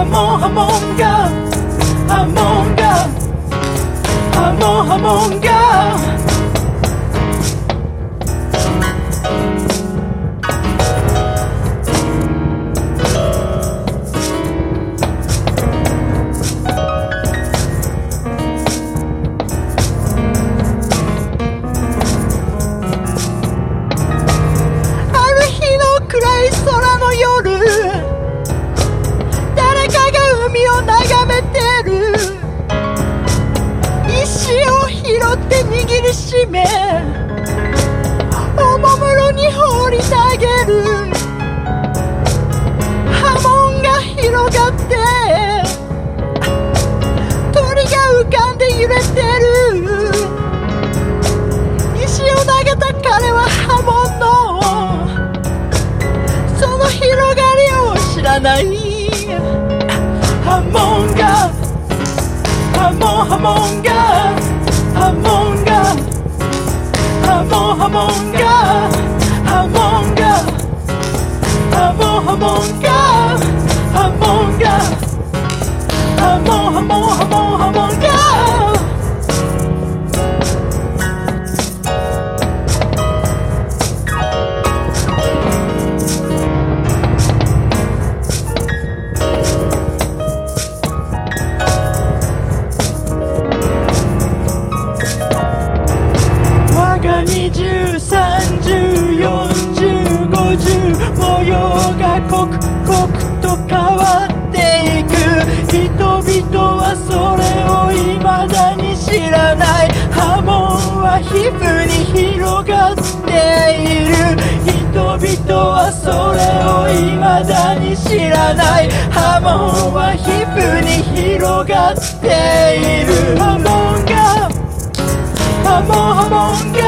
Among Among God Among God Among Among God Ananaia Ramonga Ramon Ramonga Ramonga Ramon Ramonga Ramonga Ramon Ramonga 刻と変わっていく人々はそれを未だに知らない波紋は皮膚に広がっている。人々はそれを未だに知らない波紋は皮膚に広がっている。波紋が波紋が